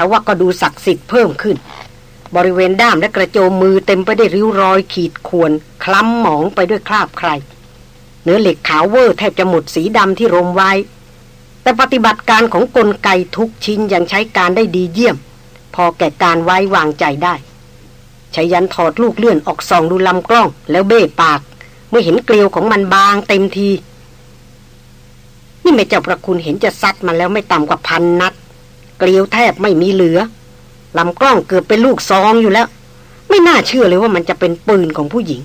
ทว่าก็ดูศักดิ์สิทธิ์เพิ่มขึ้น บริเวณด้ามและกระโจมมือเต็มไปได้วยริ้วรอยขีดข่วน คล้ำหมองไปด้วยคราบใคร เนื้อเหล็กขาวเวอร์แทบจะหมดสีดำที่รมไว้ แต่ปฏิบัติการของกลไกทุกชิ้นยังใช้การได้ดีเยี่ยม พอแก่การไว้วางใจได้ชายันถอดลูกเลื่อนออกส่องดูลำกล้อง แล้วเบ้ปาก เมื่อเห็นเกลียวของมันบางเต็มที นี่แม่เจ้าประคุณเห็นจะซัดมาแล้วไม่ต่ำกว่าพันนัด เกลียวแทบไม่มีเหลือลำกล้องเกือบเป็นลูกซองอยู่แล้ว ไม่น่าเชื่อเลยว่ามันจะเป็นปืนของผู้หญิง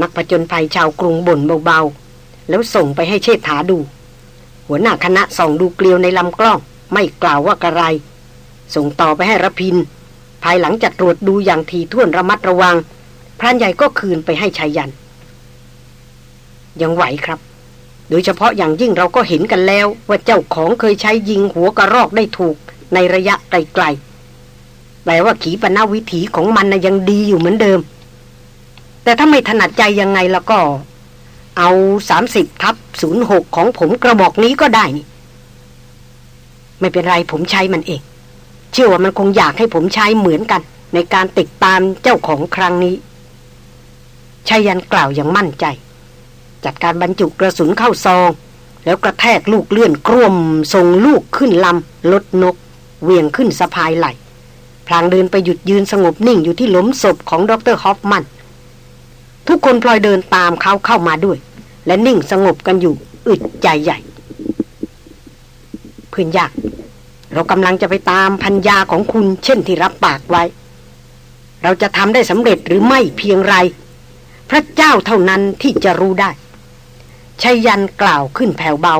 นักประจนภัยชาวกรุงบ่นเบาๆ แล้วส่งไปให้เชษฐาดู หัวหน้าคณะส่องดูเกลียวในลำกล้อง ไม่กล่าวว่ากระไร ส่งต่อไปให้ระพิน ภายหลังจากตรวจดูอย่างทีท่วนระมัดระวัง พรานใหญ่ก็คืนไปให้ชายยัน ยังไหวครับ โดยเฉพาะอย่างยิ่งเราก็เห็นกันแล้วว่าเจ้าของเคยใช้ยิงหัวกระรอกได้ถูกในระยะไกลๆแปลว่าขีปนาวิถีของมันนะยังดีอยู่เหมือนเดิม แต่ถ้าไม่ถนัดใจยังไงแล้วก็ เอาสามสิบทับศูนย์หกของผมกระบอกนี้ก็ได้นี่ ไม่เป็นไรผมใช้มันเอง เชื่อว่ามันคงอยากให้ผมใช้เหมือนกัน ในการติดตามเจ้าของครั้งนี้ชายันกล่าวอย่างมั่นใจ จัดการบรรจุกระสุนเข้าซอง แล้วกระแทกลูกเลื่อนกลุ่มส่งลูกขึ้นลำลดนก เวียงขึ้นสะพายไหลพลางเดินไปหยุดยืนสงบนิ่งอยู่ที่หลุมศพของดรฮอฟมัน ทุกคนพลอยเดินตามเขาเข้ามาด้วย และนิ่งสงบกันอยู่อึดใจใหญ่เพื่อนยาก เรากำลังจะไปตามพัญญาของคุณเช่นที่รับปากไว้ เราจะทำได้สำเร็จหรือไม่เพียงไร พระเจ้าเท่านั้นที่จะรู้ได้ ชัยยันกล่าวขึ้นแผ่วเบา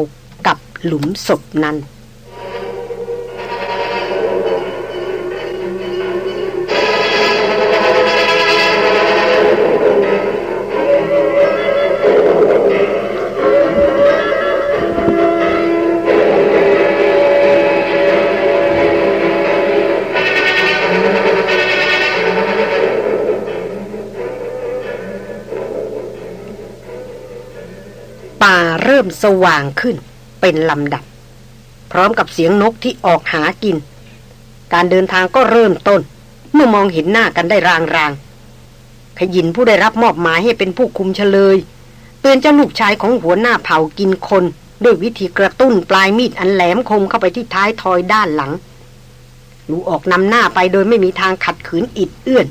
กับหลุมศพนั้น สว่างขึ้นเป็นลำดับ พร้อมกับเสียงนกที่ออกหากิน การเดินทางก็เริ่มต้น เมื่อมองเห็นหน้ากันได้รางๆขยินผู้ได้รับมอบหมายให้เป็นผู้คุมเฉลย เตือนเจ้าลูกชายของหัวหน้าเผ่ากินคน ด้วยวิธีกระตุ้นปลายมีดอันแหลมคมเข้าไปที่ท้ายทอยด้านหลังลูออกนำหน้าไปโดยไม่มีทางขัดขืนอิดเอื้อน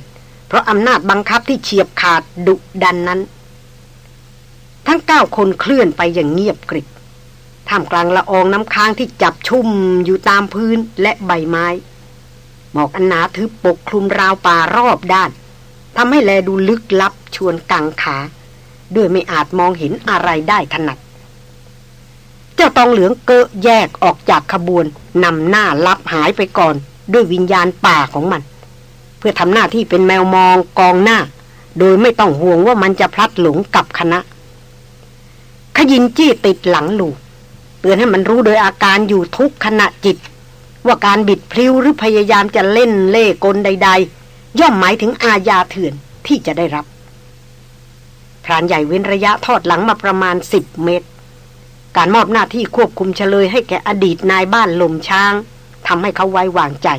เพราะอำนาจบังคับที่เฉียบขาดดุดันนั้น ทั้งเก้าคนเคลื่อนไปอย่างเงียบกริบท่ามกลางละอองน้ำค้างที่จับชุ่มอยู่ตามพื้นและใบไม้ หมอกอันหนาทึบปกคลุมราวป่ารอบด้านทำให้แลดูลึกลับชวนกังขา ด้วยไม่อาจมองเห็นอะไรได้ถนัด เจ้าตองเหลืองเกะแยกออกจากขบวนนำหน้าลับหายไปก่อน ด้วยวิญญาณป่าของมัน เพื่อทำหน้าที่เป็นแมวมองกองหน้า โดยไม่ต้องห่วงว่ามันจะพลัดหลงกับคณะ ยินจี้ติดหลังลูกเตือนให้มันรู้โดยอาการอยู่ทุกขณะจิต ว่าการบิดพลิ้วหรือพยายามจะเล่นเล่กลใด ๆ ย่อมหมายถึงอาญาเถื่อนที่จะได้รับพรานใหญ่เว้นระยะทอดหลังมาประมาณสิบเมตร การมอบหน้าที่ควบคุมเฉลยให้แก่อดีตนายบ้านลมช้างทำให้เขาไว้วางใจ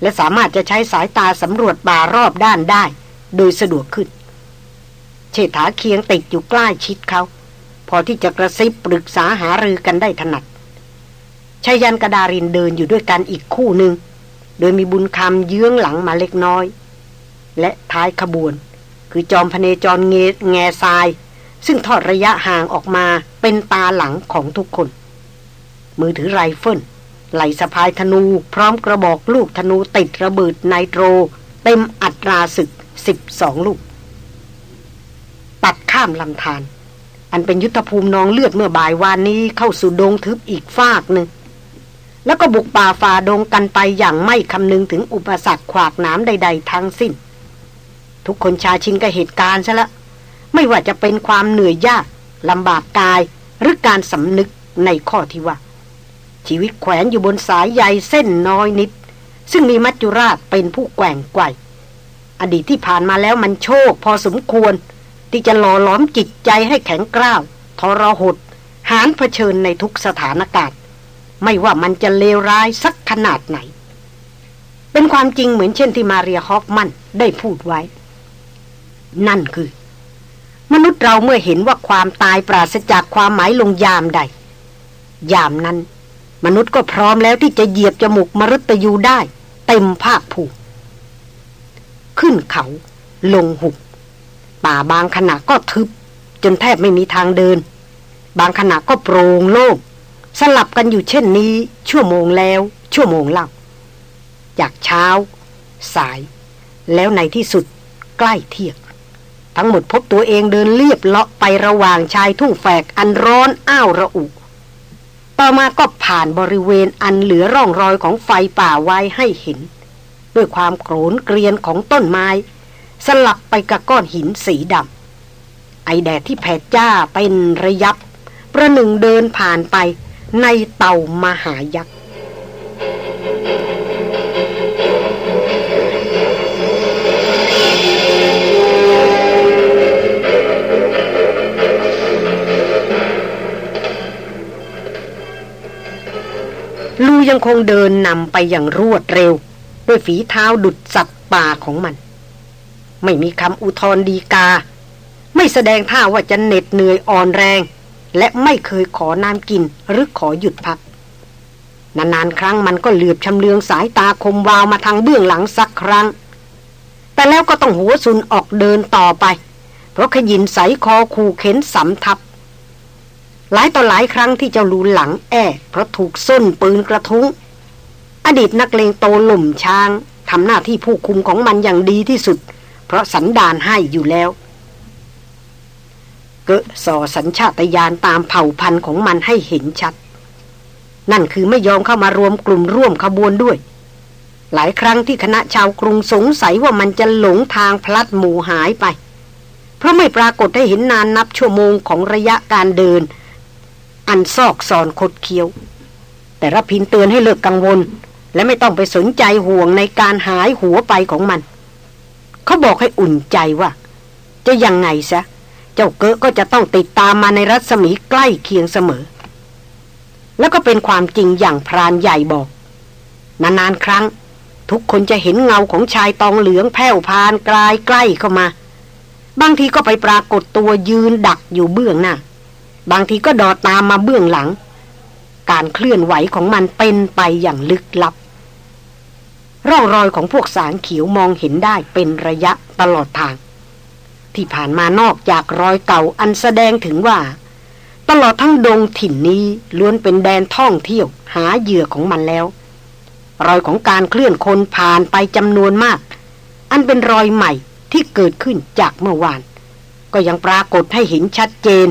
และสามารถจะใช้สายตาสำรวจป่ารอบด้านได้ โดยสะดวกขึ้น เชษฐาเคียงติดอยู่ใกล้ชิดเขา อที่จะกระซิบปรึกษาหารือกันได้ถนัดชายันกระดารินเดินอยู่ด้วยกันอีกคู่หนึ่ง โดยมีบุญคำเยื้องหลังมาเล็กน้อย และท้ายขบวน คือจอมพเนจรเงแงทราย ซึ่งทอดระยะห่างออกมาเป็นตาหลังของทุกคน มือถือไรเฟิลไหล่สะพายธนูพร้อมกระบอกลูกธนูติดระเบิดไนโตร เต็มอัตราศึกสิบสองลูก ตัดข้ามลำธาร อันเป็นยุทธภูมินองเลือดเมื่อบ่ายวานนี้เข้าสู่ดงทึบอีกฟากหนึ่ง แล้วก็บุกป่าฝ่าดงกันไปอย่างไม่คำนึงถึงอุปสรรคขวากหนามใด ๆ ทั้งสิ้น ทุกคนชาชินกับเหตุการณ์ซะละ ไม่ว่าจะเป็นความเหนื่อยยากลำบากกายหรือการสำนึกในข้อที่ว่า ชีวิตแขวนอยู่บนสายใยเส้นน้อยนิด ซึ่งมีมัจจุราชเป็นผู้แกว่งไกวอดีตที่ผ่านมาแล้วมันโชคพอสมควร ที่จะหล่อหลอมจิตใจให้แข็งกร้าวทรหดหานเผชิญในทุกสถานการณ์ ไม่ว่ามันจะเลวร้ายสักขนาดไหน เป็นความจริงเหมือนเช่นที่มาเรียฮอฟมันได้พูดไว้ นั่นคือ มนุษย์เราเมื่อเห็นว่าความตายปราศจากความหมายลงยามใด ยามนั้น มนุษย์ก็พร้อมแล้วที่จะเหยียบจมูกมรุตยูได้ เต็มภาคผูขึ้นเขาลงหุบ ป่าบางขณะก็ทึบ จนแทบไม่มีทางเดิน บางขณะก็โปร่งโล่งสลับกันอยู่เช่นนี้ ชั่วโมงแล้ว ชั่วโมงเล่าจากเช้า สาย แล้วในที่สุดใกล้เที่ยงทั้งหมดพบตัวเองเดินเลียบเลาะไประหว่างชายทุ่งแฝกอันร้อนอ้าวระอุ ต่อมาก็ผ่านบริเวณอันเหลือร่องรอยของไฟป่าไว้ให้เห็น ด้วยความโกรนเกรียนของต้นไม้ สลับไปกับก้อนหินสีดำไอแดดที่แผดจ้าเป็นระยับ ประหนึ่งเดินผ่านไปในเต่ามหายักษ์ลูยังคงเดินนำไปอย่างรวดเร็ว ด้วยฝีเท้าดุดสัตว์ป่าของมัน ไม่มีคำอุทธรดีกา ไม่แสดงท่าว่าจะเหน็ดเหนื่อยอ่อนแรง และไม่เคยขอน้ำกินหรือขอหยุดพัก นานๆครั้งมันก็เหลือบชำเลืองสายตาคมวาวมาทางเบื้องหลังสักครั้ง แต่แล้วก็ต้องหัวซุนออกเดินต่อไป เพราะขยินใสคอคูเข็นสำทับหลายต่อหลายครั้งที่เจ้าลูหลังแอ่เพราะถูกส้นปืนกระทุ้ง อดีตนักเลงโตหล่มช้างทำหน้าที่ผู้คุมของมันอย่างดีที่สุด ราะสันดานให้อยู่แล้ว เกะสอสัญชาตญาณตามเผ่าพันธุ์ของมันให้เห็นชัด นั่นคือไม่ยอมเข้ามารวมกลุ่มร่วมขบวนด้วย หลายครั้งที่คณะชาวกรุงสงสัยว่ามันจะหลงทางพลัดหมู่หายไป เพราะไม่ปรากฏให้เห็นนานนับชั่วโมงของระยะการเดิน อันซอกซอนคดเคี้ยว แต่รพินเตือนให้เลิกกังวล และไม่ต้องไปสนใจห่วงในการหายหัวไปของมัน เขาบอกให้อุ่นใจว่า จะยังไงซะ เจ้าเกะก็จะต้องติดตามมาในรัศมีใกล้เคียงเสมอ แล้วก็เป็นความจริงอย่างพรานใหญ่บอก นานๆครั้ง ทุกคนจะเห็นเงาของชายตองเหลืองแผ่วพานกลายใกล้เข้ามา บางทีก็ไปปรากฏตัวยืนดักอยู่เบื้องหน้า บางทีก็ดอดตามมาเบื้องหลัง การเคลื่อนไหวของมันเป็นไปอย่างลึกลับ ร่องรอยของพวกสารเขียวมองเห็นได้เป็นระยะตลอดทาง ที่ผ่านมานอกจากรอยเก่าอันแสดงถึงว่า ตลอดทั้งดงถิ่นนี้ล้วนเป็นแดนท่องเที่ยวหาเหยื่อของมันแล้ว รอยของการเคลื่อนคนผ่านไปจำนวนมาก อันเป็นรอยใหม่ที่เกิดขึ้นจากเมื่อวาน ก็ยังปรากฏให้เห็นชัดเจน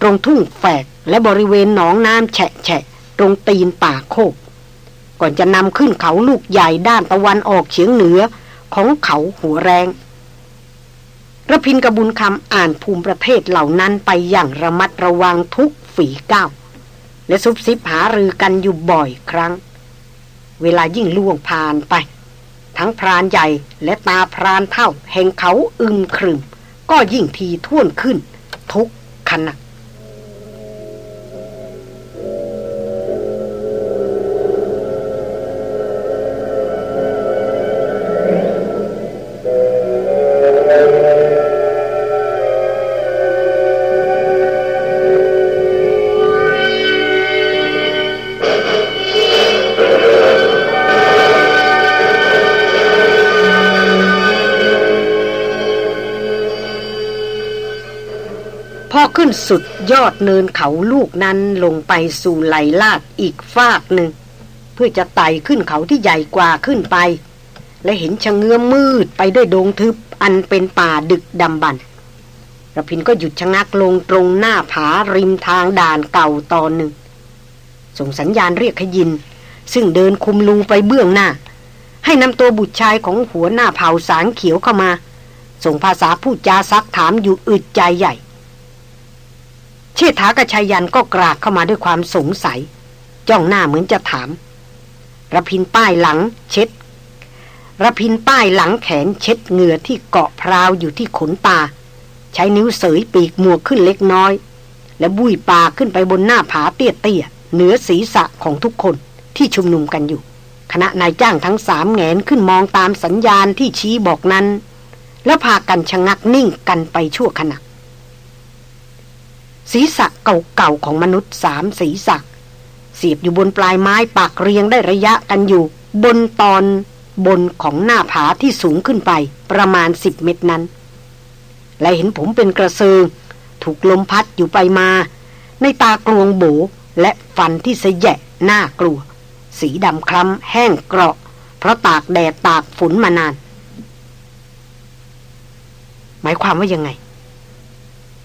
ตรงทุ่งแฝกและบริเวณหนองน้ำแฉะแฉะตรงตีนป่าโคก ก่อนจะนำขึ้นเขาลูกใหญ่ด้านตะวันออกเฉียงเหนือของเขาหัวแรงระพินกระบุญคำอ่านภูมิประเทศเหล่านั้นไปอย่างระมัดระวังทุกฝีก้าวและซุบซิบหารือกันอยู่บ่อยครั้ง เวลายิ่งล่วงผ่านไป ทั้งพรานใหญ่และตาพรานเท่า แห่งเขาอึมครึม ก็ยิ่งทีท่วนขึ้น ทุกขณะ สุดยอดเนินเขาลูกนั้นลงไปสู่ไหลลาดอีกฟากหนึ่ง เพื่อจะไต่ขึ้นเขาที่ใหญ่กว่าขึ้นไป และเห็นชะเงื้อมมืดไปด้วยดงทึบอันเป็นป่าดึกดำบรรระพินก็หยุดชะงักลงตรงหน้าผาริมทางด่านเก่าตอนหนึ่ง ส่งสัญญาณเรียกขยิน ซึ่งเดินคุมลูไปเบื้องหน้า ให้นำตัวบุตรชายของหัวหน้าเผ่าสางเขียวเข้ามา ส่งภาษาพูดจาซักถามอยู่อึดใจใหญ่ ชษฐากชายันก็กราดเข้ามาด้วยความสงสัย จ้องหน้าเหมือนจะถามระพินป้ายหลังเช็ดระพินป้ายหลังแขนเช็ดเหงื่อที่เกาะพราวอยู่ที่ขนตา ใช้นิ้วเสยปีกหมวกขึ้นเล็กน้อย และบุยปาขึ้นไปบนหน้าผาเตี้ยๆเหนือศีรษะของทุกคนที่ชุมนุมกันอยู่ขณะนายจ้างทั้งสามแงนขึ้นมองตามสัญญาณที่ชี้บอกนั้น แล้วพากันชะงักนิ่งกันไปชั่วขณะ ศีรษะเก่าๆของมนุษย์สามศีรษะ เสียบอยู่บนปลายไม้ปากเรียงได้ระยะกันอยู่ บนตอนบนของหน้าผาที่สูงขึ้นไปประมาณสิบเมตรนั้น และเห็นผมเป็นกระเซิงถูกลมพัดอยู่ไปมา ในตากลวงโบและฟันที่เสยะหน้ากลัว สีดำคล้ำแห้งเกราะ เพราะตากแดดตากฝนมานาน หมายความว่ายังไง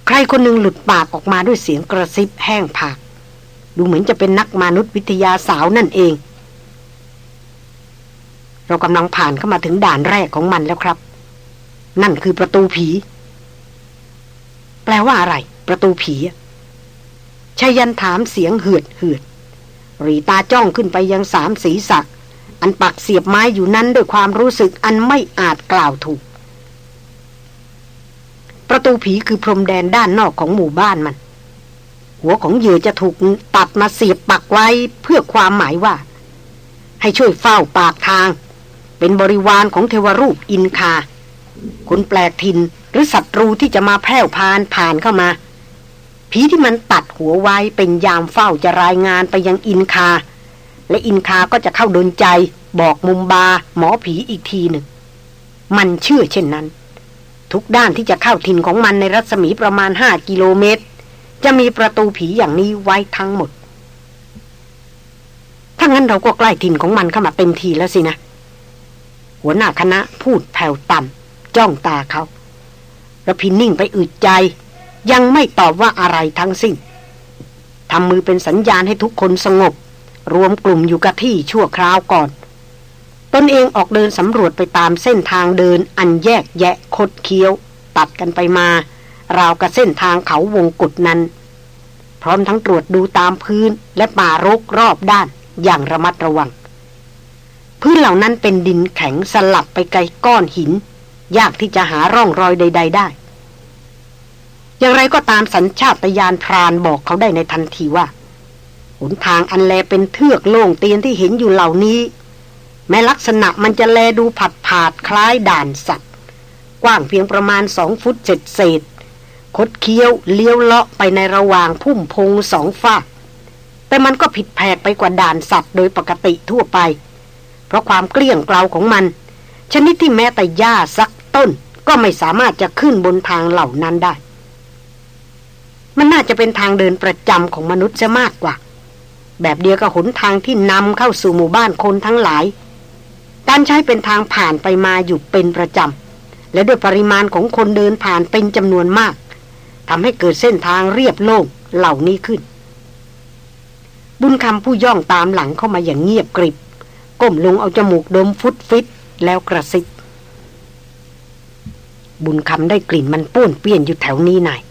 ใครคนหนึ่งหลุดปากออกมาด้วยเสียงกระซิบแห้งผาก ดูเหมือนจะเป็นนักมนุษยวิทยาสาวนั่นเอง เรากำลังผ่านเข้ามาถึงด่านแรกของมันแล้วครับ นั่นคือประตูผี แปลว่าอะไร ประตูผีชายันถามเสียงเหือดเหือดรีตาจ้องขึ้นไปยังสามสีสัก อันปักเสียบไม้อยู่นั้นด้วยความรู้สึกอันไม่อาจกล่าวถูก ประตูผีคือพรมแดนด้านนอกของหมู่บ้านมัน หัวของเหยื่อจะถูกตัดมาเสียบปักไว้เพื่อความหมายว่า ให้ช่วยเฝ้าปากทาง เป็นบริวารของเทวรูปอินคา คนแปลกถิ่นหรือศัตรูที่จะมาแพร่พานผ่านเข้ามา ผีที่มันตัดหัวไว้เป็นยามเฝ้าจะรายงานไปยังอินคา และอินคาก็จะเข้าดนใจ บอกมุมบา หมอผีอีกทีหนึ่งมันเชื่อเช่นนั้น ทุกด้านที่จะเข้าถิ่นของมันในรัศมีประมาณห้ากิโลเมตร จะมีประตูผีอย่างนี้ไว้ทั้งหมด ถ้างั้นเราก็ใกล้ถิ่นของมันเข้ามาเต็มทีแล้วสินะ หัวหน้าคณะพูดแผ่วต่ำจ้องตาเขาระพินนิ่งไปอึดใจ ยังไม่ตอบว่าอะไรทั้งสิ้นทำมือเป็นสัญญาณให้ทุกคนสงบ รวมกลุ่มอยู่กับที่ชั่วคราวก่อน ตนเองออกเดินสำรวจไปตามเส้นทางเดินอันแยกแยะคดเคี้ยว ตัดกันไปมา ราวกับเส้นทางเขาวงกุดนั้น พร้อมทั้งตรวจดูตามพื้นและป่ารกรอบด้านอย่างระมัดระวัง พื้นเหล่านั้นเป็นดินแข็งสลับไปไกลก้อนหิน ยากที่จะหาร่องรอยใด ๆ ได้ อย่างไรก็ตามสัญชาตญาณพรานบอกเขาได้ในทันทีว่าหนทางอันแลเป็นเทือกโล่งเตียนที่เห็นอยู่เหล่านี้ แม้ลักษณะมันจะแลดูผัดผาดคล้ายด่านสัตว์ กว้างเพียงประมาณสองฟุตเศษเศษ คดเคี้ยวเลี้ยวเลาะไปในระหว่างพุ่มพงสองฝากแต่มันก็ผิดแผกไปกว่าด่านสัตว์โดยปกติทั่วไป เพราะความเกลี้ยงเกลาของมัน ชนิดที่แม้แต่หญ้าสักต้นก็ไม่สามารถจะขึ้นบนทางเหล่านั้นได้ มันน่าจะเป็นทางเดินประจำของมนุษย์จะมากกว่า แบบเดียวกับหนทางที่นำเข้าสู่หมู่บ้านคนทั้งหลาย การใช้เป็นทางผ่านไปมาอยู่เป็นประจำ และด้วยปริมาณของคนเดินผ่านเป็นจำนวนมากทำให้เกิดเส้นทางเรียบโล่งเหล่านี้ขึ้น บุญคำผู้ย่องตามหลังเข้ามาอย่างเงียบกริบ ก้มลงเอาจมูกดมฟุตฟิตแล้วกระซิบบุญคำได้กลิ่นมันป้วนเปี้ยนอยู่แถวนี้นาย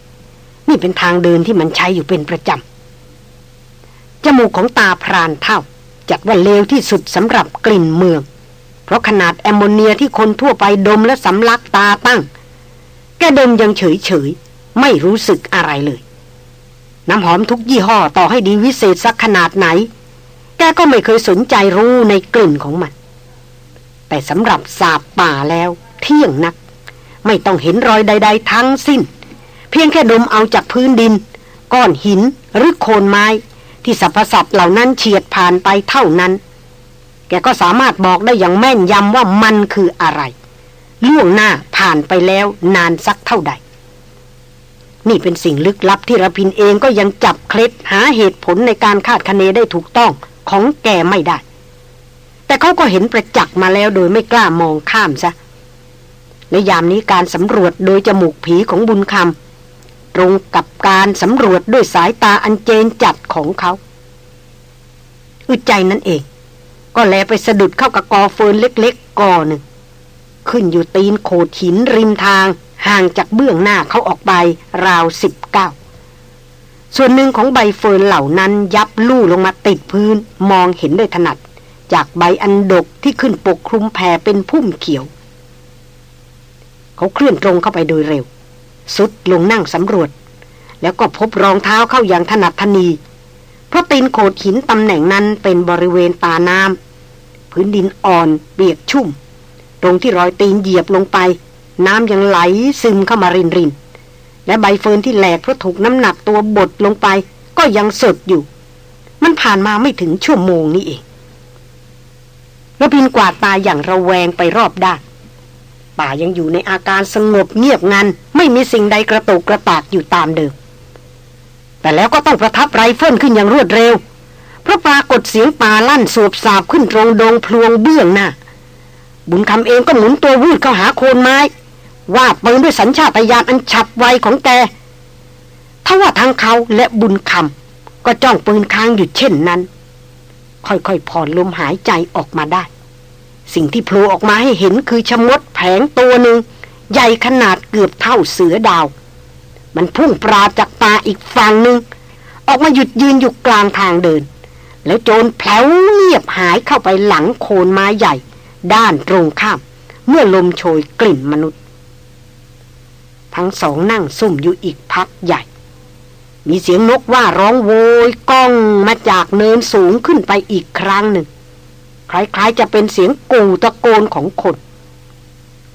นี่เป็นทางเดินที่มันใช้อยู่เป็นประจำจมูกของตาพรานเท่าจัดว่าเลวที่สุดสำหรับกลิ่นเมือง เพราะขนาดแอมโมเนียที่คนทั่วไปดมและสำลักตาตั้ง แกดมยังเฉยเฉยไม่รู้สึกอะไรเลย น้ำหอมทุกยี่ห้อต่อให้ดีวิเศษสักขนาดไหน แกก็ไม่เคยสนใจรู้ในกลิ่นของมัน แต่สำหรับสาบป่าแล้ว เที่ยงนัก ไม่ต้องเห็นรอยใด ๆ ทั้งสิ้น เพียงแค่ดมเอาจากพื้นดิน ก้อนหินหรือโคนไม้ ที่สรรพสัตว์เหล่านั้นเฉียดผ่านไปเท่านั้น แกก็สามารถบอกได้อย่างแม่นยำว่ามันคืออะไร ล่วงหน้าผ่านไปแล้วนานสักเท่าใด นี่เป็นสิ่งลึกลับที่ระพินเองก็ยังจับเคล็ดหาเหตุผลในการคาดคะเนได้ถูกต้องของแกไม่ได้ แต่เขาก็เห็นประจักษ์มาแล้วโดยไม่กล้ามองข้ามซะและยามนี้การสำรวจโดยจมูกผีของบุญคำตรงกับการสำรวจด้วยสายตาอันเจนจัดของเขาอึดใจนั่นเอง ก็แลไปสะดุดเข้ากับกอเฟินเล็กๆกอหนึ่ง ขึ้นอยู่ตีนโขดหินริมทาง ห่างจากเบื้องหน้าเขาออกไปราวสิบเก้าส่วนหนึ่งของใบเฟินเหล่านั้นยับลู่ลงมาติดพื้นมองเห็นได้ถนัด จากใบอันดกที่ขึ้นปกคลุมแผ่เป็นพุ่มเขียว เขาเคลื่อนตรงเข้าไปโดยเร็ว สุดลงนั่งสำรวจ แล้วก็พบรองเท้าเข้าอย่างถนัดทนี เพราะตีนโขดหินตำแหน่งนั้นเป็นบริเวณตาน้ำ พื้นดินอ่อนเปียกชุ่ม ตรงที่รอยตีนเหยียบลงไป น้ำยังไหลซึมเข้ามารินรินและใบเฟิร์นที่แหลกเพราะถูกน้ำหนักตัวบดลงไป ก็ยังสดอยู่ มันผ่านมาไม่ถึงชั่วโมงนี้เองระพินกวาดตาอย่างระแวงไปรอบด้านป่ายังอยู่ในอาการสงบเงียบงัน ไม่มีสิ่งใดกระตุกกระตากอยู่ตามเดิม แต่แล้วก็ต้องประทับไรเฟิลขึ้นอย่างรวดเร็ว เพราะปรากฏเสียงป่าลั่นสวบสาบขึ้นตรงดงพลวงเบื้องหน้า บุญคำเองก็หมุนตัววืดเข้าหาโคนไม้วาดปืนด้วยสัญชาตญาณอันฉับไวของแกถ้าว่าทางเขาและบุญคำก็จ้องปืนค้างอยู่เช่นนั้น ค่อยๆผ่อนลมหายใจออกมาได้ สิ่งที่โผล่ออกมาให้เห็นคือชมดแผงตัวหนึ่งใหญ่ขนาดเกือบเท่าเสือดาว มันพุ่งปราจากตาอีกฝั่งหนึ่งออกมาหยุดยืนอยู่กลางทางเดิน แล้วโจรแผลวเงียบหายเข้าไปหลังโคนไม้ใหญ่ ด้านตรงข้าม เมื่อลมโชยกลิ่นมนุษย์ ทั้งสองนั่งซุ่มอยู่อีกพักใหญ่ มีเสียงนกว่าร้องโวยก้องมาจากเนินสูงขึ้นไปอีกครั้งหนึ่ง คล้ายๆจะเป็นเสียงกูตะโกนของคน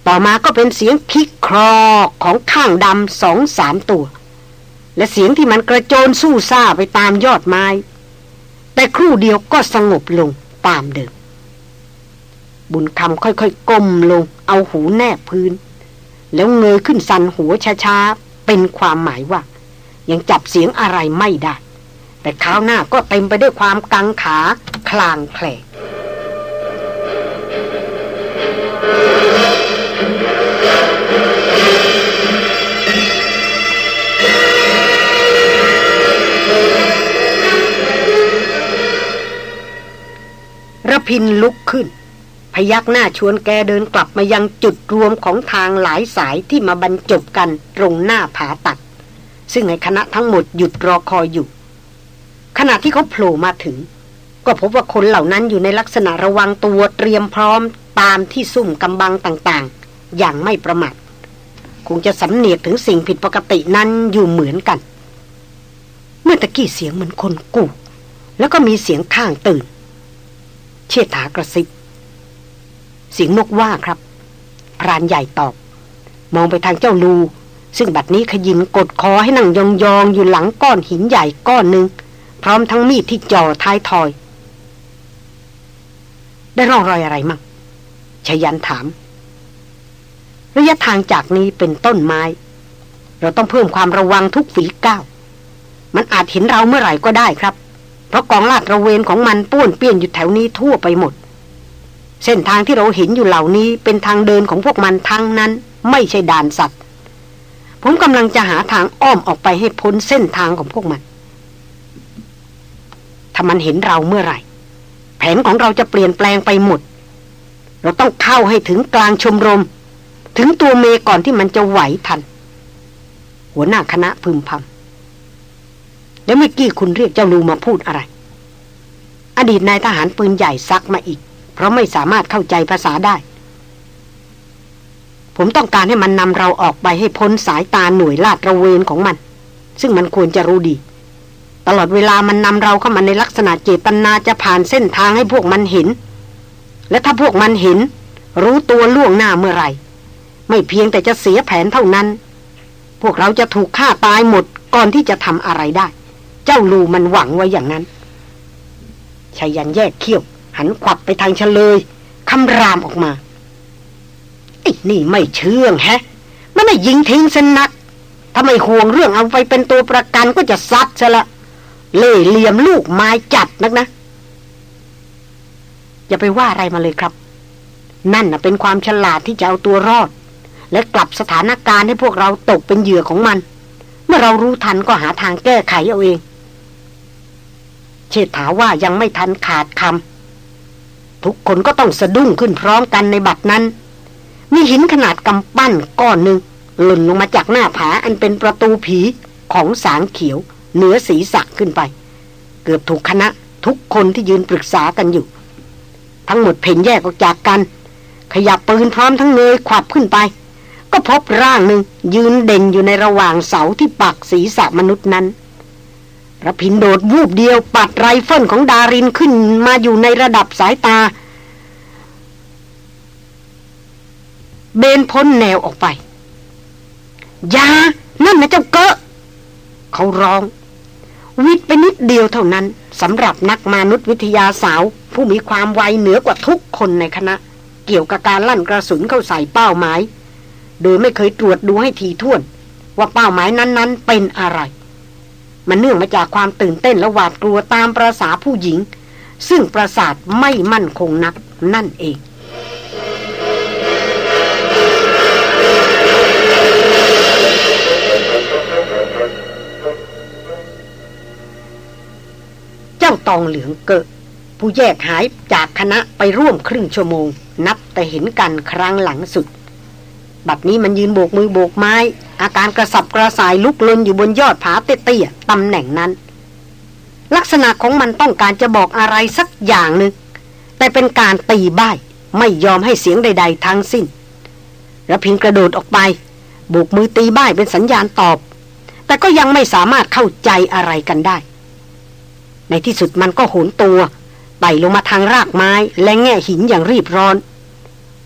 ต่อมาก็เป็นเสียงคิกครอกของข้างดำสองสามตัว และเสียงที่มันกระโจนสู้ซ่าไปตามยอดไม้ แต่ครู่เดียวก็สงบลงตามเดิม บุญคำค่อยๆก้มลง เอาหูแนบพื้น แล้วเงยขึ้นสันหัวช้าๆ เป็นความหมายว่า ยังจับเสียงอะไรไม่ได้ แต่ข้าวหน้าก็เต็มไปด้วยความกังขา คลางแคลง ระพินลุกขึ้น พยักหน้าชวนแกเดินกลับมายังจุดรวมของทางหลายสายที่มาบรรจบกันตรงหน้าผาตัด ซึ่งในคณะทั้งหมดหยุดรอคอยอยู่ ขณะที่เขาโผล่มาถึง ก็พบว่าคนเหล่านั้นอยู่ในลักษณะระวังตัวเตรียมพร้อมตามที่ซุ่มกำบังต่างๆ อย่างไม่ประมาทคงจะสำเนียกถึงสิ่งผิดปกตินั้นอยู่เหมือนกัน เมื่อตะกี้เสียงเหมือนคนกู่แล้วก็มีเสียงข้างตื่น เชิดถากระซิบ เสียงนกว่าครับ พรานใหญ่ตอบ มองไปทางเจ้าลู ซึ่งบัดนี้ขยินกดคอให้นั่งยองๆอยู่หลังก้อนหินใหญ่ก้อนหนึ่ง พร้อมทั้งมีดที่จ่อท้ายทอย ได้ร่องรอยอะไรมั่งชยันถาม ระยะทางจากนี้เป็นต้นไม้ เราต้องเพิ่มความระวังทุกฝีก้าว มันอาจเห็นเราเมื่อไหร่ก็ได้ครับ เพราะกองลาดระเวนของมันป้วนเปี้ยนอยู่แถวนี้ทั่วไปหมด เส้นทางที่เราเห็นอยู่เหล่านี้เป็นทางเดินของพวกมันทั้งนั้น ไม่ใช่ด่านสัตว์ ผมกำลังจะหาทางอ้อมออกไปให้พ้นเส้นทางของพวกมัน ถ้ามันเห็นเราเมื่อไหร่ แผนของเราจะเปลี่ยนแปลงไปหมด เราต้องเข้าให้ถึงกลางชมรม ถึงตัวเมก่อนที่มันจะไหวทัน หัวหน้าคณะพึมพำ แล้วเมื่อกี้คุณเรียกเจ้าลูมาพูดอะไร อดีตนายทหารปืนใหญ่ซักมาอีก เพราะไม่สามารถเข้าใจภาษาได้ ผมต้องการให้มันนำเราออกไปให้พ้นสายตาหน่วยลาดระเวนของมัน ซึ่งมันควรจะรู้ดี ตลอดเวลามันนำเราเข้ามาในลักษณะเจตนาจะผ่านเส้นทางให้พวกมันเห็น และถ้าพวกมันเห็น รู้ตัวล่วงหน้าเมื่อไหร่ ไม่เพียงแต่จะเสียแผนเท่านั้น พวกเราจะถูกฆ่าตายหมดก่อนที่จะทำอะไรได้ จ้าลูมันหวังไว้อย่างนั้นชายันแยกเขี้ยว หันขวับไปทางเฉลยคำรามออกมาไอ้นี่ไม่เชื่องแฮะ มันไม่ยิงทิ้งสนักถ้าไม่ห่วงเรื่องเอาไปเป็นตัวประกันก็จะซัดซะละ เล่เหลี่ยมลูกไม้จัดนักนะ อย่าไปว่าอะไรมาเลยครับ นั่นนะเป็นความฉลาดที่จะเอาตัวรอด และกลับสถานการณ์ให้พวกเราตกเป็นเหยื่อของมัน เมื่อเรารู้ทันก็หาทางแก้ไขเอาเอง เชษฐาว่ายังไม่ทันขาดคำทุกคนก็ต้องสะดุ้งขึ้นพร้อมกันในบัดนั้น มีหินขนาดกำปั้นก้อนหนึ่งหล่นลงมาจากหน้าผาอันเป็นประตูผีของสางเขียว เหนือศีรษะขึ้นไป เกือบถูกคณะทุกคนที่ยืนปรึกษากันอยู่ ทั้งหมดเผ่นแยกออกจากกัน ขยับปืนพร้อมทั้งเงยขวับขึ้นไป ก็พบร่างหนึ่งยืนเด่นอยู่ในระหว่างเสาที่ปักศีรษะมนุษย์นั้น รพินทร์โดดวูบเดียวปัดไรเฟิลของดารินขึ้นมาอยู่ในระดับสายตา เบนพ้นแนวออกไป อย่า นั่นน่ะเจ้าเกะเขาร้อง วิดไปนิดเดียวเท่านั้นสำหรับนักมนุษยวิทยาสาว ผู้มีความไวเหนือกว่าทุกคนในคณะ เกี่ยวกับการลั่นกระสุนเข้าใส่เป้าหมาย โดยไม่เคยตรวจดูให้ทีท่วน ว่าเป้าหมายนั้นๆ เป็นอะไร มันเนื่องมาจากความตื่นเต้นและหวาดกลัวตามประษาผู้หญิง ซึ่งประสาทไม่มั่นคงนักนั่นเองจ้าตองเหลืองเกะผู้แยกหายจากคณะไปร่วมครึ่งชั่วโมง นับแต่เห็นกันครั้งหลังสุด บัดนี้มันยืนโบกมือโบกไม้ อาการกระสับกระส่ายลุกลนอยู่บนยอดผาเตี้ยๆตำแหน่งนั้น ลักษณะของมันต้องการจะบอกอะไรสักอย่างหนึ่งแต่เป็นการตีบ้ายไม่ยอมให้เสียงใด ๆ ทั้งสิ้นระพินกระโดดออกไปโบกมือตีบ้ายเป็นสัญญาณตอบ แต่ก็ยังไม่สามารถเข้าใจอะไรกันได้ ในที่สุดมันก็โหนตัวไต่ลงมาทางรากไม้และแง่หินอย่างรีบร้อน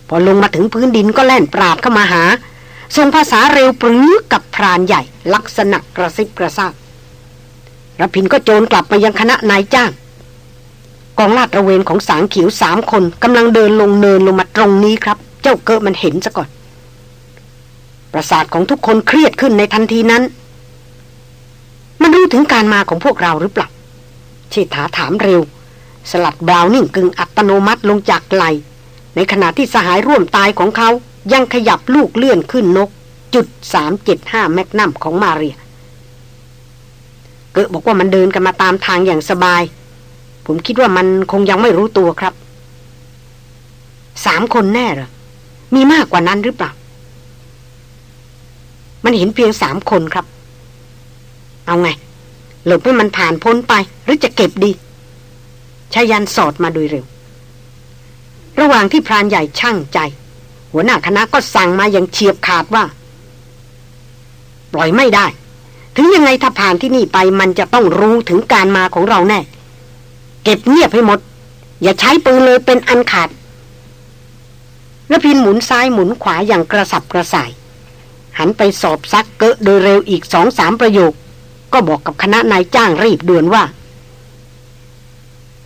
พอลงมาถึงพื้นดินก็แล่นปราดเข้ามาหา ทรงภาษาเร็วปรือกับพรานใหญ่ ลักษณะกระซิบกระซาบรพินก็โจรกลับมายังคณะนายจ้าง กองลาดระเวนของสางเขียวสามคนกำลังเดินลงเนินลงมาตรงนี้ครับ เจ้าเกิดมันเห็นซะก่อน ประสาทของทุกคนเครียดขึ้นในทันทีนั้น มันรู้ถึงการมาของพวกเราหรือเปล่าชิถาถามเร็ว สลัดบราวนิ่งกึ่งอัตโนมัติลงจากไหลในขณะที่สหายร่วมตายของเขา ยังขยับลูกเลื่อนขึ้นนก จุดสามเจ็ดห้าแมกนัมของมาเรีย เกิดบอกว่ามันเดินกันมาตามทางอย่างสบาย ผมคิดว่ามันคงยังไม่รู้ตัวครับ สามคนแน่หรอ มีมากกว่านั้นหรือเปล่า มันเห็นเพียงสามคนครับ เอาไง หลบให้มันผ่านพ้นไป หรือจะเก็บดีชายันสอดมาโดยเร็ว ระหว่างที่พรานใหญ่ช่างใจ หัวหน้าคณะก็สั่งมาอย่างเฉียบขาดว่า ปล่อยไม่ได้ ถึงยังไงถ้าผ่านที่นี่ไปมันจะต้องรู้ถึงการมาของเราแน่ เก็บเงียบให้หมด อย่าใช้ปืนเลยเป็นอันขาดแล้วพินหมุนซ้ายหมุนขวาอย่างกระสับกระส่าย หันไปสอบซักเกะโดยเร็วอีกสองสามประโยค ก็บอกกับคณะนายจ้างรีบด่วนว่า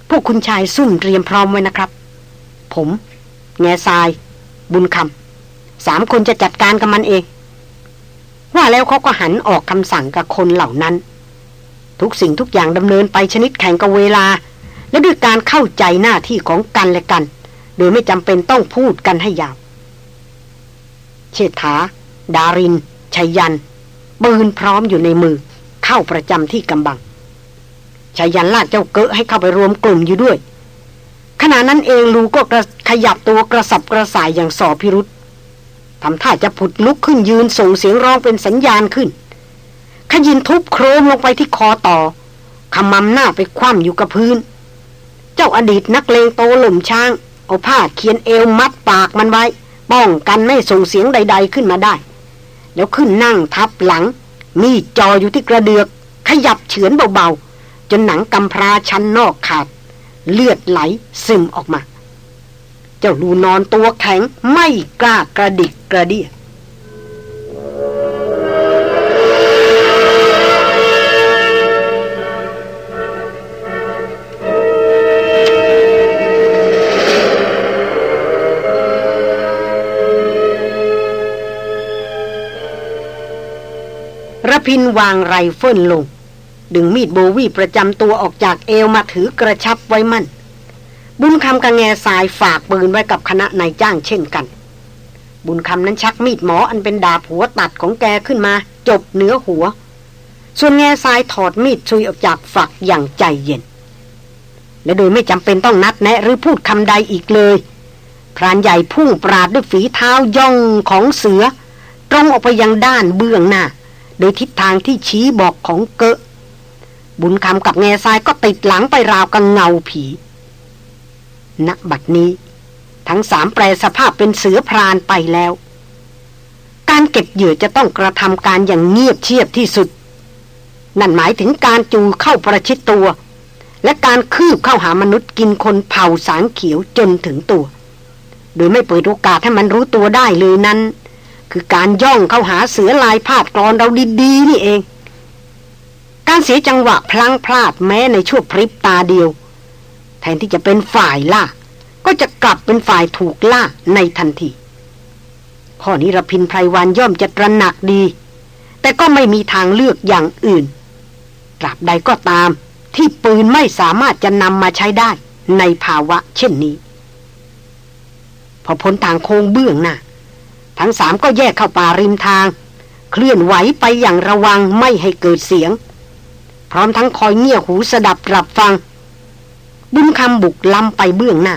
พวกคุณชายซุ่มเตรียมพร้อมไว้นะครับ ผม แง่ทราย บุญคำสามคนจะจัดการกับมันเอง ว่าแล้วเขาก็หันออกคำสั่งกับคนเหล่านั้น ทุกสิ่งทุกอย่างดำเนินไปชนิดแข่งกับเวลา และด้วยการเข้าใจหน้าที่ของกันและกัน โดยไม่จำเป็นต้องพูดกันให้ยาว เชษฐา ดารินชัยยัน ปืนพร้อมอยู่ในมือ เข้าประจำที่กำบังชายันลากเจ้าเกะให้เข้าไปรวมกลุ่มอยู่ด้วย ขณะนั้นเองลูก็ขยับตัวกระสับกระส่ายอย่างสอพิรุษทำท่าจะผุดลุกขึ้นยืนส่งเสียงร้องเป็นสัญญาณขึ้น ขยินทุบโครมลงไปที่คอต่อขมำหน้าไปคว่ำอยู่กับพื้น เจ้าอดีตนักเลงโตหล่มช้าง เอาผ้าเขียนเอวมัดปากมันไว้ ป้องกันไม่ส่งเสียงใด ๆขึ้นมาได้ แล้วขึ้นนั่งทับหลัง มีจออยู่ที่กระเดือก ขยับเฉือนเบาๆ จนหนังกำพร้าชั้นนอกขาด เลือดไหลซึมออกมา เจ้าลูนอนตัวแข็งไม่กล้ากระดิกกระเดียระพินวางไรเฟิลลง ดึงมีดโบวีประจำตัวออกจากเอวมาถือกระชับไว้มั่น บุญคำกับแง่สายฝากปืนไว้กับคณะนายจ้างเช่นกัน บุญคำนั้นชักมีดหมออันเป็นดาบหัวตัดของแกขึ้นมา จบเนื้อหัว ส่วนแง่สายถอดมีดชุยออกจากฝักอย่างใจเย็น และโดยไม่จำเป็นต้องนัดแนะหรือพูดคำใดอีกเลยพรานใหญ่พุ่งปราดด้วยฝีเท้าย่องของเสือ ตรงออกไปยังด้านเบื้องหน้า โดยทิศทางที่ชี้บอกของเกะ บุญคำกับแง่ทรายก็ติดหลังไปราวกับเงาผีณบัดนี้ ทั้งสามแปลสภาพเป็นเสือพรานไปแล้ว การเก็บเหยื่อจะต้องกระทำการอย่างเงียบเชียบที่สุด นั่นหมายถึงการจูเข้าประชิดตัว และการคืบเข้าหามนุษย์กินคนเผาสางเขียวจนถึงตัว โดยไม่เปิดโอกาสให้มันรู้ตัวได้เลยนั้น คือการย่องเข้าหาเสือลายพาดกรอนเราดีๆนี่เอง การเสียจังหวะพลังพลาดแม้ในช่วงพริบตาเดียว แทนที่จะเป็นฝ่ายล่า ก็จะกลับเป็นฝ่ายถูกล่าในทันที ข้อนี้รพินไพรวันย่อมจะตระหนักดี แต่ก็ไม่มีทางเลือกอย่างอื่นตราบใดก็ตาม ที่ปืนไม่สามารถจะนำมาใช้ได้ในภาวะเช่นนี้ พอพ้นทางโค้งเบื้องหน้าทั้งสามก็แยกเข้าป่าริมทาง เคลื่อนไหวไปอย่างระวังไม่ให้เกิดเสียง พร้อมทั้งคอยเงี่ยหูสดับรับฟัง บุญคำบุกลำไปเบื้องหน้า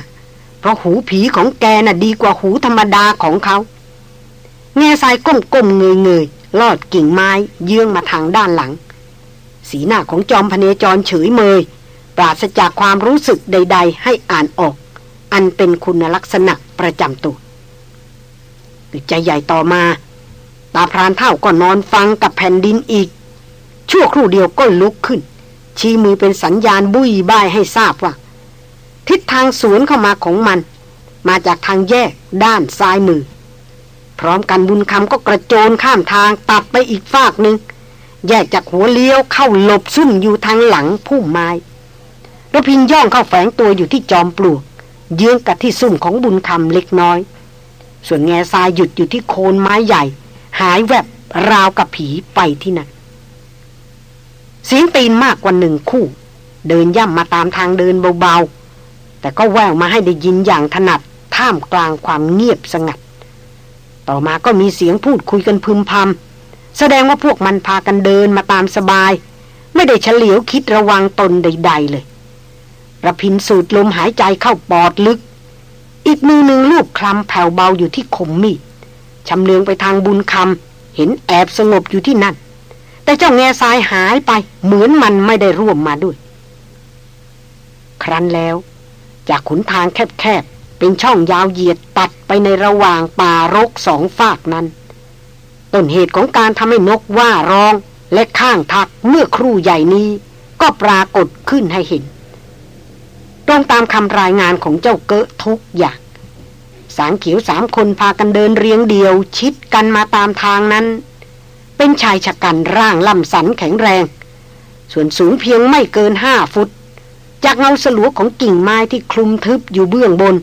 เพราะหูผีของแกน่ะดีกว่าหูธรรมดาของเขา แง่ทรายก้มๆเงยๆ ลอดกิ่งไม้เยื่องมาทางด้านหลัง สีหน้าของจอมพเนจรเฉยเมย ปราศจากความรู้สึกใด ๆ ให้อ่านออก อันเป็นคุณลักษณะประจำตัวใจใหญ่ต่อมา ตาพรานเท่าก็นอนฟังกับแผ่นดินอีก ชั่วครู่เดียวก็ลุกขึ้น ชี้มือเป็นสัญญาณบุยบายให้ทราบว่า ทิศทางสวนเข้ามาของมัน มาจากทางแยกด้านซ้ายมือ พร้อมกันบุญคำก็กระโจนข้ามทางตัดไปอีกฝากหนึ่งแยกจากหัวเลี้ยวเข้าหลบซุ่มอยู่ทางหลังพุ่มไม้ระพินย่องเข้าแฝงตัวอยู่ที่จอมปลวก เยื้องกับที่ซุ่มของบุญคำเล็กน้อย ส่วนแง่ทรายหยุดอยู่ที่โคนไม้ใหญ่ หายแวบราวกับผีไปที่นั่น เสียงตีนมากกว่าหนึ่งคู่ เดินย่ำมาตามทางเดินเบาๆ แต่ก็แววมาให้ได้ยินอย่างถนัดท่ามกลางความเงียบสงัด ต่อมาก็มีเสียงพูดคุยกันพึมพำแสดงว่าพวกมันพากันเดินมาตามสบาย ไม่ได้เฉลียวคิดระวังตนใด ๆ เลยระพินสูดลมหายใจเข้าปอดลึก อีกมือหนึ่งลูกคลำแผ่วเบาอยู่ที่ขมมีดชำเลืองไปทางบุญคำเห็นแอบสงบอยู่ที่นั่น แต่เจ้าแง่ทรายหายไป เหมือนมันไม่ได้ร่วมมาด้วย ครั้นแล้ว จากขุนทางแคบๆ เป็นช่องยาวเหยียดตัดไปในระหว่างป่ารกสองฝากนั้น ต้นเหตุของการทำให้นกว่าร้องและข้างทักเมื่อครู่ใหญ่นี้ ก็ปรากฏขึ้นให้เห็น ตรงตามคำรายงานของเจ้าเกะทุกอย่าง สางเขียวสามคนพากันเดินเรียงเดียว ชิดกันมาตามทางนั้น เป็นชายชะกันร่างล่ำสันแข็งแรง ส่วนสูงเพียงไม่เกินห้าฟุต จากเงาสลัวของกิ่งไม้ที่คลุมทึบอยู่เบื้องบน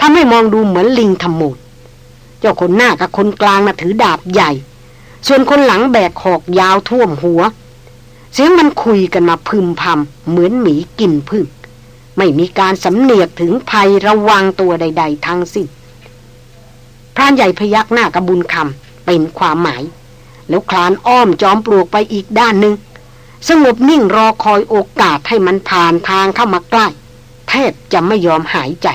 ทำให้มองดูเหมือนลิงทำมูดเจ้าคนหน้ากับคนกลางน่ะถือดาบใหญ่ ส่วนคนหลังแบกหอกยาวท่วมหัว เสียงมันคุยกันมาพึมพำเหมือนหมีกินพึ่ง ไม่มีการสำเนียกถึงภัยระวังตัวใด ๆทั้งสิ้นพรานใหญ่พยักหน้ากระบุญคำเป็นความหมาย แล้วคลานอ้อมจอมปลวกไปอีกด้านหนึ่งสงบนิ่งรอคอยโอกาสให้มันผ่านทางเข้ามาใกล้ แทบจะไม่ยอมหายใจ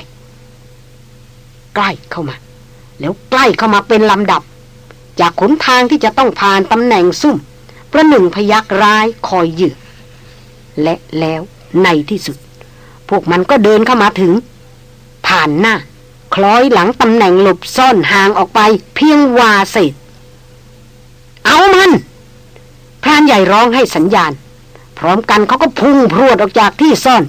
ใกล้เข้ามา แล้วใกล้เข้ามาเป็นลำดับ จากขนทางที่จะต้องผ่านตำแหน่งซุ่ม ประหนึ่งพยักร้ายคอยยือและแล้วในที่สุด พวกมันก็เดินเข้ามาถึง ผ่านหน้า คล้อยหลังตำแหน่งหลบซ่อนห่างออกไปเพียงวาเศษามันพรานใหญ่ร้องให้สัญญาณ พร้อมกันเขาก็พุ่งพรวดออกจากที่ซ่อน